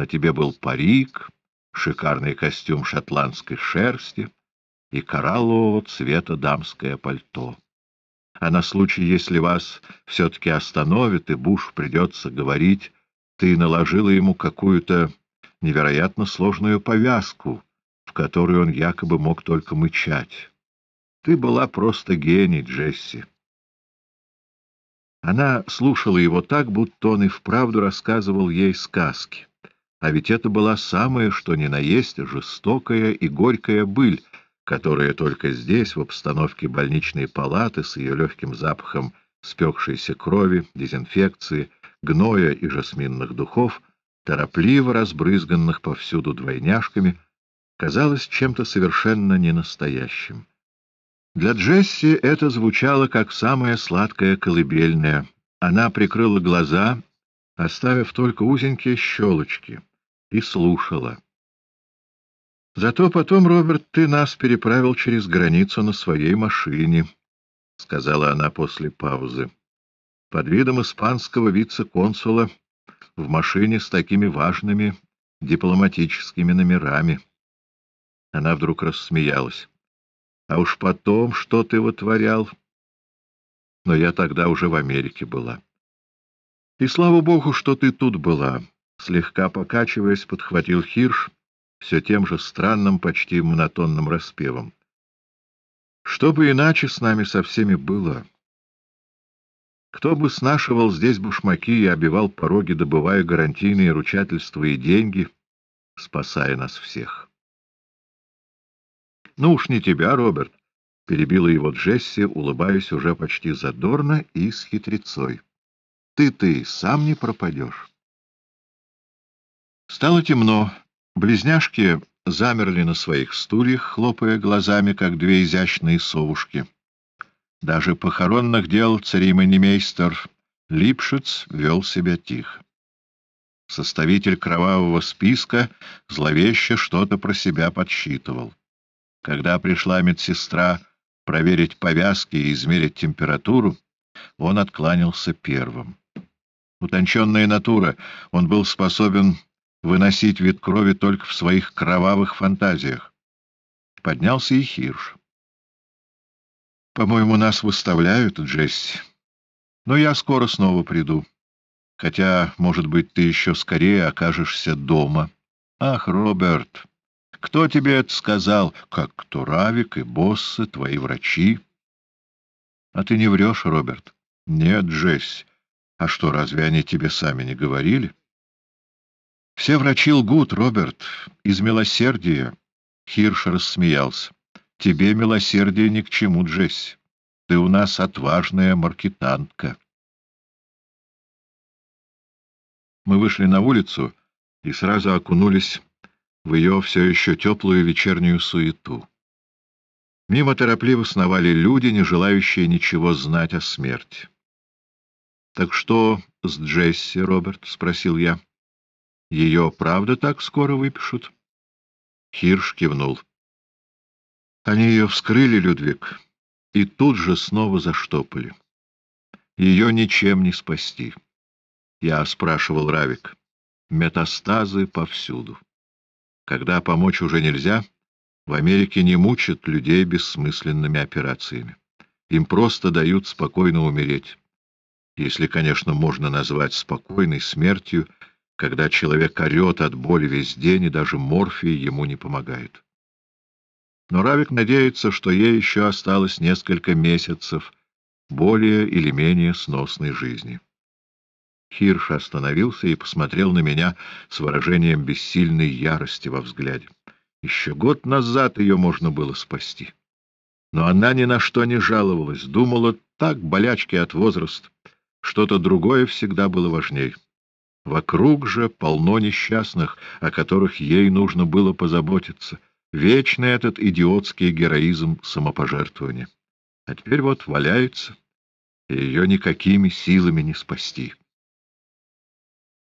На тебе был парик, шикарный костюм шотландской шерсти и кораллового цвета дамское пальто. А на случай, если вас все-таки остановит и Буш придется говорить, ты наложила ему какую-то невероятно сложную повязку, в которую он якобы мог только мычать. Ты была просто гений, Джесси. Она слушала его так, будто он и вправду рассказывал ей сказки. А ведь это была самая, что ни на есть, жестокая и горькая быль, которая только здесь, в обстановке больничной палаты, с ее легким запахом спекшейся крови, дезинфекции, гноя и жасминных духов, торопливо разбрызганных повсюду двойняшками, казалось чем-то совершенно ненастоящим. Для Джесси это звучало как самое сладкое колыбельное. Она прикрыла глаза, оставив только узенькие щелочки, и слушала. Зато потом, Роберт, ты нас переправил через границу на своей машине, — сказала она после паузы. Под видом испанского вице-консула в машине с такими важными дипломатическими номерами. Она вдруг рассмеялась. А уж потом, что ты вытворял? Но я тогда уже в Америке была. И слава богу, что ты тут была. Слегка покачиваясь, подхватил Хирш, все тем же странным, почти монотонным распевом. Что бы иначе с нами со всеми было? Кто бы снашивал здесь башмаки и обивал пороги, добывая гарантийные ручательства и деньги, спасая нас всех? — Ну уж не тебя, Роберт, — перебила его Джесси, улыбаясь уже почти задорно и с хитрецой. — Ты-ты сам не пропадешь. Стало темно. Близняшки замерли на своих стульях, хлопая глазами, как две изящные совушки. Даже похоронных дел церемонимейстер Липшиц вел себя тихо. Составитель кровавого списка зловеще что-то про себя подсчитывал. Когда пришла медсестра проверить повязки и измерить температуру, он откланялся первым. Утонченная натура, он был способен выносить вид крови только в своих кровавых фантазиях. Поднялся и Хирш. «По-моему, нас выставляют, Джесси. Но я скоро снова приду. Хотя, может быть, ты еще скорее окажешься дома. Ах, Роберт, кто тебе это сказал? Как кто Равик и боссы, твои врачи?» «А ты не врешь, Роберт?» «Нет, Джесси. А что, разве они тебе сами не говорили?» Все врачи лгут, Роберт, из милосердия. Хирш рассмеялся. Тебе милосердие ни к чему, Джесси. Ты у нас отважная маркетантка. Мы вышли на улицу и сразу окунулись в ее все еще теплую вечернюю суету. Мимо торопливо сновали люди, не желающие ничего знать о смерти. — Так что с Джесси, Роберт? — спросил я. Ее правда так скоро выпишут? Хирш кивнул. Они ее вскрыли, Людвиг, и тут же снова заштопали. Ее ничем не спасти. Я спрашивал Равик. Метастазы повсюду. Когда помочь уже нельзя, в Америке не мучат людей бессмысленными операциями. Им просто дают спокойно умереть. Если, конечно, можно назвать спокойной смертью когда человек орет от боли весь день, и даже морфий ему не помогает. Но Равик надеется, что ей еще осталось несколько месяцев более или менее сносной жизни. Хирш остановился и посмотрел на меня с выражением бессильной ярости во взгляде. Еще год назад ее можно было спасти. Но она ни на что не жаловалась, думала, так болячки от возраста, что-то другое всегда было важней. Вокруг же полно несчастных, о которых ей нужно было позаботиться. Вечный этот идиотский героизм самопожертвования. А теперь вот валяется, и ее никакими силами не спасти.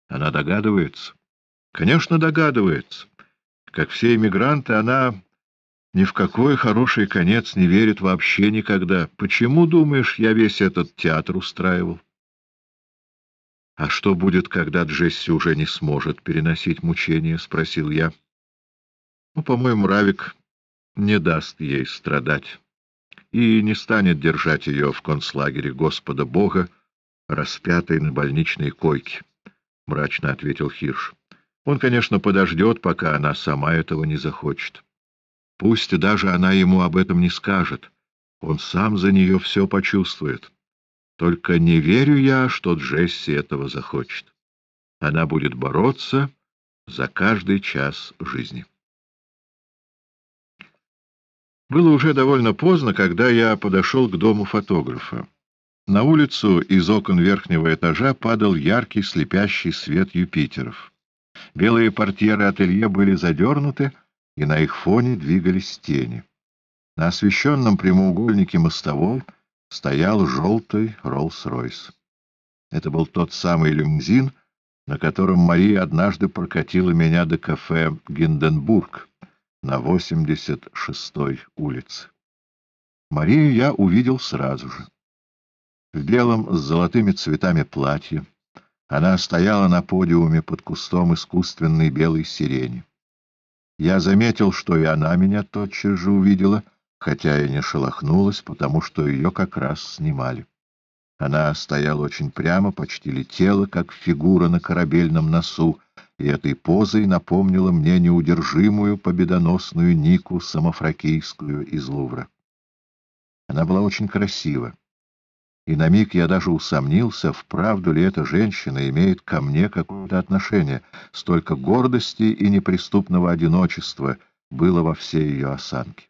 Она догадывается? Конечно, догадывается. Как все эмигранты, она ни в какой хороший конец не верит вообще никогда. Почему, думаешь, я весь этот театр устраивал? «А что будет, когда Джесси уже не сможет переносить мучения?» — спросил я. «Ну, по-моему, Равик не даст ей страдать и не станет держать ее в концлагере Господа Бога, распятой на больничной койке», — мрачно ответил Хирш. «Он, конечно, подождет, пока она сама этого не захочет. Пусть даже она ему об этом не скажет, он сам за нее все почувствует». Только не верю я, что Джесси этого захочет. Она будет бороться за каждый час жизни. Было уже довольно поздно, когда я подошел к дому фотографа. На улицу из окон верхнего этажа падал яркий слепящий свет Юпитеров. Белые портьеры ателье были задернуты, и на их фоне двигались тени. На освещенном прямоугольнике мостовой — стоял желтый Роллс-Ройс. Это был тот самый лимузин, на котором Мария однажды прокатила меня до кафе «Гинденбург» на 86-й улице. Марию я увидел сразу же. В белом с золотыми цветами платье она стояла на подиуме под кустом искусственной белой сирени. Я заметил, что и она меня тотчас же увидела — хотя и не шелохнулась, потому что ее как раз снимали. Она стояла очень прямо, почти летела, как фигура на корабельном носу, и этой позой напомнила мне неудержимую победоносную Нику самофракийскую из Лувра. Она была очень красива, и на миг я даже усомнился, вправду ли эта женщина имеет ко мне какое-то отношение. Столько гордости и неприступного одиночества было во всей ее осанке.